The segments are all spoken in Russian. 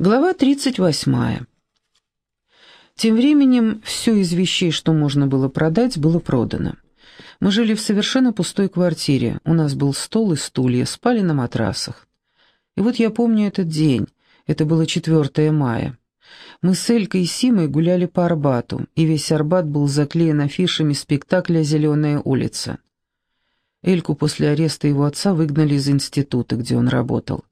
Глава 38. Тем временем все из вещей, что можно было продать, было продано. Мы жили в совершенно пустой квартире, у нас был стол и стулья, спали на матрасах. И вот я помню этот день, это было 4 мая. Мы с Элькой и Симой гуляли по Арбату, и весь Арбат был заклеен афишами спектакля «Зеленая улица». Эльку после ареста его отца выгнали из института, где он работал.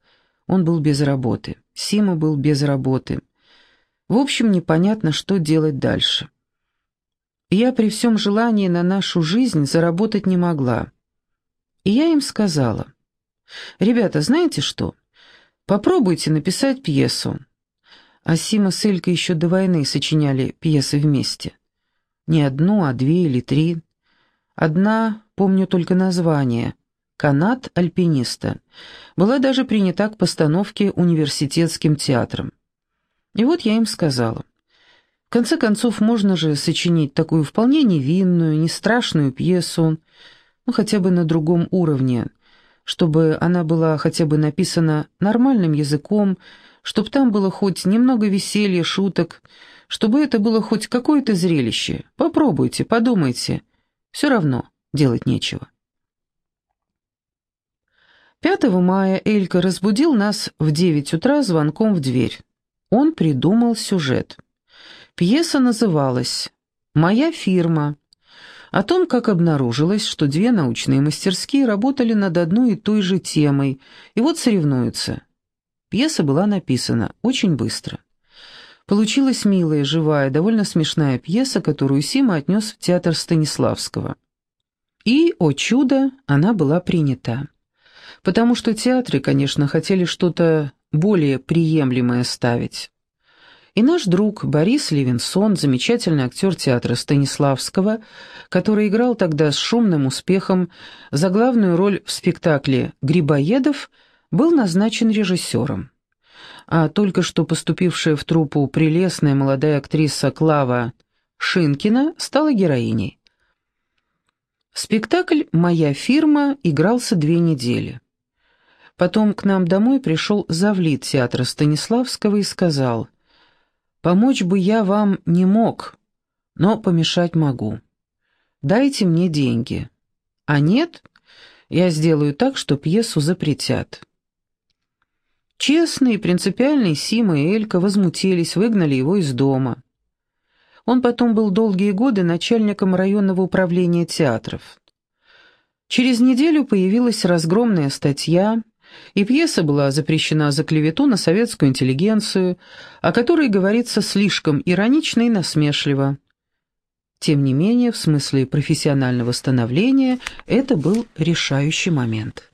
Он был без работы. Сима был без работы. В общем, непонятно, что делать дальше. Я при всем желании на нашу жизнь заработать не могла. И я им сказала, «Ребята, знаете что? Попробуйте написать пьесу». А Сима с Элькой еще до войны сочиняли пьесы вместе. Не одну, а две или три. Одна, помню только название, канат альпиниста, была даже принята к постановке университетским театром. И вот я им сказала, в конце концов, можно же сочинить такую вполне невинную, не страшную пьесу, ну хотя бы на другом уровне, чтобы она была хотя бы написана нормальным языком, чтобы там было хоть немного веселья, шуток, чтобы это было хоть какое-то зрелище. Попробуйте, подумайте. Все равно делать нечего. 5 мая Элька разбудил нас в 9 утра звонком в дверь. Он придумал сюжет. Пьеса называлась «Моя фирма», о том, как обнаружилось, что две научные мастерские работали над одной и той же темой, и вот соревнуются. Пьеса была написана очень быстро. Получилась милая, живая, довольно смешная пьеса, которую Сима отнес в театр Станиславского. И, о чудо, она была принята потому что театры, конечно, хотели что-то более приемлемое ставить. И наш друг Борис Левинсон, замечательный актер театра Станиславского, который играл тогда с шумным успехом за главную роль в спектакле «Грибоедов», был назначен режиссером. А только что поступившая в труппу прелестная молодая актриса Клава Шинкина стала героиней. Спектакль «Моя фирма» игрался две недели. Потом к нам домой пришел завлит театра Станиславского и сказал, «Помочь бы я вам не мог, но помешать могу. Дайте мне деньги. А нет, я сделаю так, что пьесу запретят». Честный и принципиальный Сима и Элька возмутились, выгнали его из дома. Он потом был долгие годы начальником районного управления театров. Через неделю появилась разгромная статья и пьеса была запрещена за клевету на советскую интеллигенцию, о которой говорится слишком иронично и насмешливо. Тем не менее, в смысле профессионального становления, это был решающий момент.